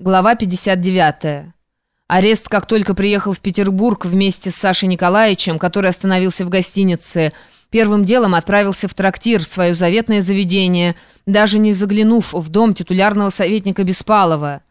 Глава 59. Арест, как только приехал в Петербург вместе с Сашей Николаевичем, который остановился в гостинице, первым делом отправился в трактир, свое заветное заведение, даже не заглянув в дом титулярного советника Беспалова.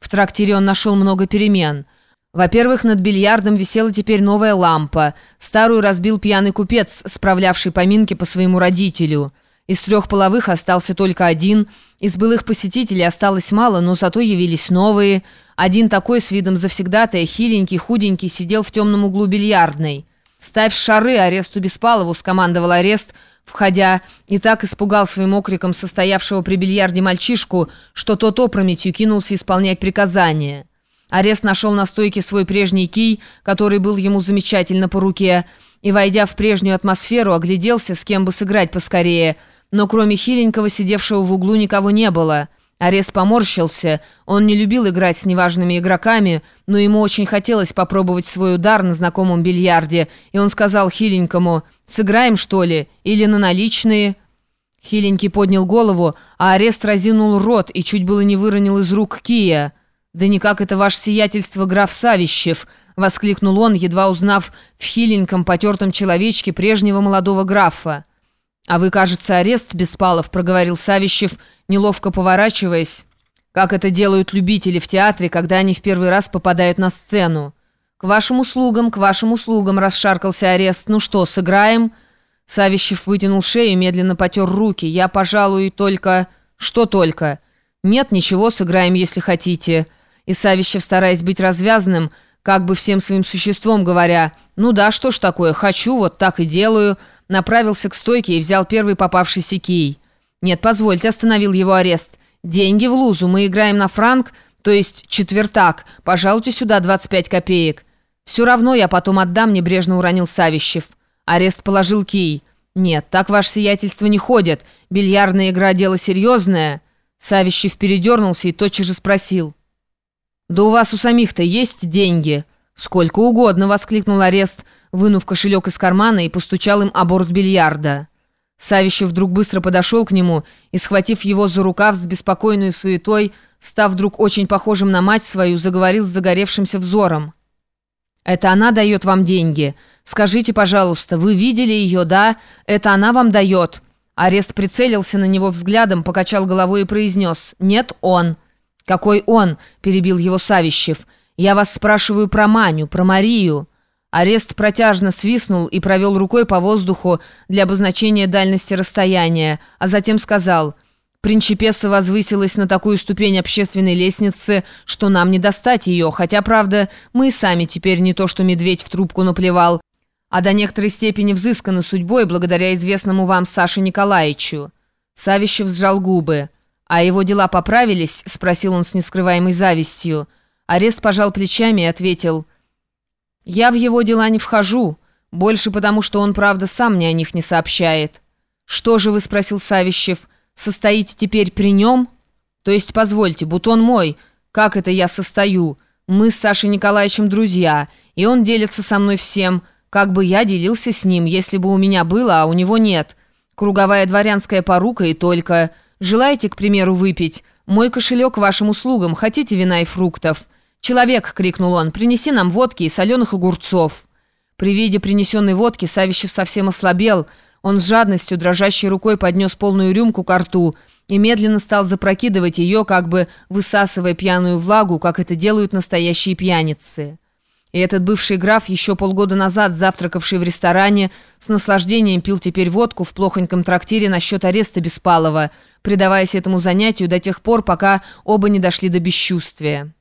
В трактире он нашел много перемен. Во-первых, над бильярдом висела теперь новая лампа. Старую разбил пьяный купец, справлявший поминки по своему родителю – из трех половых остался только один. Из былых посетителей осталось мало, но зато явились новые. Один такой с видом завсегдатая, хиленький, худенький, сидел в темном углу бильярдной. «Ставь шары, аресту Беспалову», — скомандовал арест, входя, и так испугал своим окриком состоявшего при бильярде мальчишку, что тот опрометью кинулся исполнять приказание. Арест нашел на стойке свой прежний кий, который был ему замечательно по руке, и, войдя в прежнюю атмосферу, огляделся, с кем бы сыграть поскорее — но кроме хиленького, сидевшего в углу, никого не было. Арес поморщился. Он не любил играть с неважными игроками, но ему очень хотелось попробовать свой удар на знакомом бильярде, и он сказал хиленькому «Сыграем, что ли? Или на наличные?» Хиленький поднял голову, а Арест разинул рот и чуть было не выронил из рук Кия. «Да никак это ваше сиятельство, граф Савищев!» — воскликнул он, едва узнав в хиленьком потертом человечке прежнего молодого графа. «А вы, кажется, арест, Беспалов», — проговорил Савищев, неловко поворачиваясь, как это делают любители в театре, когда они в первый раз попадают на сцену. «К вашим услугам, к вашим услугам», — расшаркался арест. «Ну что, сыграем?» Савищев вытянул шею, медленно потер руки. «Я, пожалуй, только...» «Что только?» «Нет, ничего, сыграем, если хотите». И Савищев, стараясь быть развязанным, как бы всем своим существом говоря, «Ну да, что ж такое, хочу, вот так и делаю», направился к стойке и взял первый попавшийся кий. «Нет, позвольте», — остановил его арест. «Деньги в лузу, мы играем на франк, то есть четвертак. Пожалуйте сюда 25 копеек». «Все равно я потом отдам», — небрежно уронил Савищев. Арест положил кий. «Нет, так ваше сиятельство не ходит. Бильярдная игра — дело серьезное». Савищев передернулся и тотчас же спросил. «Да у вас у самих-то есть деньги?» «Сколько угодно!» — воскликнул арест, вынув кошелек из кармана и постучал им о борт бильярда. Савищев вдруг быстро подошел к нему и, схватив его за рукав с беспокойной суетой, став вдруг очень похожим на мать свою, заговорил с загоревшимся взором. «Это она дает вам деньги. Скажите, пожалуйста, вы видели ее, да? Это она вам дает?» Арест прицелился на него взглядом, покачал головой и произнес «Нет, он». «Какой он?» – перебил его Савищев – «Я вас спрашиваю про Маню, про Марию». Арест протяжно свистнул и провел рукой по воздуху для обозначения дальности расстояния, а затем сказал «Принчипеса возвысилась на такую ступень общественной лестницы, что нам не достать ее, хотя, правда, мы и сами теперь не то что медведь в трубку наплевал, а до некоторой степени взысканы судьбой благодаря известному вам Саше Николаевичу». Савищев сжал губы. «А его дела поправились?» – спросил он с нескрываемой завистью. Арест пожал плечами и ответил, «Я в его дела не вхожу, больше потому, что он, правда, сам мне о них не сообщает». «Что же вы?» — спросил Савищев. «Состоите теперь при нем?» «То есть, позвольте, бутон мой, как это я состою? Мы с Сашей Николаевичем друзья, и он делится со мной всем, как бы я делился с ним, если бы у меня было, а у него нет. Круговая дворянская порука и только. Желаете, к примеру, выпить? Мой кошелек вашим услугам, хотите вина и фруктов?» «Человек!» — крикнул он. «Принеси нам водки и соленых огурцов!» При виде принесенной водки Савищев совсем ослабел. Он с жадностью, дрожащей рукой поднес полную рюмку к рту и медленно стал запрокидывать ее, как бы высасывая пьяную влагу, как это делают настоящие пьяницы. И этот бывший граф, еще полгода назад завтракавший в ресторане, с наслаждением пил теперь водку в плохоньком трактире насчет ареста Беспалова, предаваясь этому занятию до тех пор, пока оба не дошли до бесчувствия.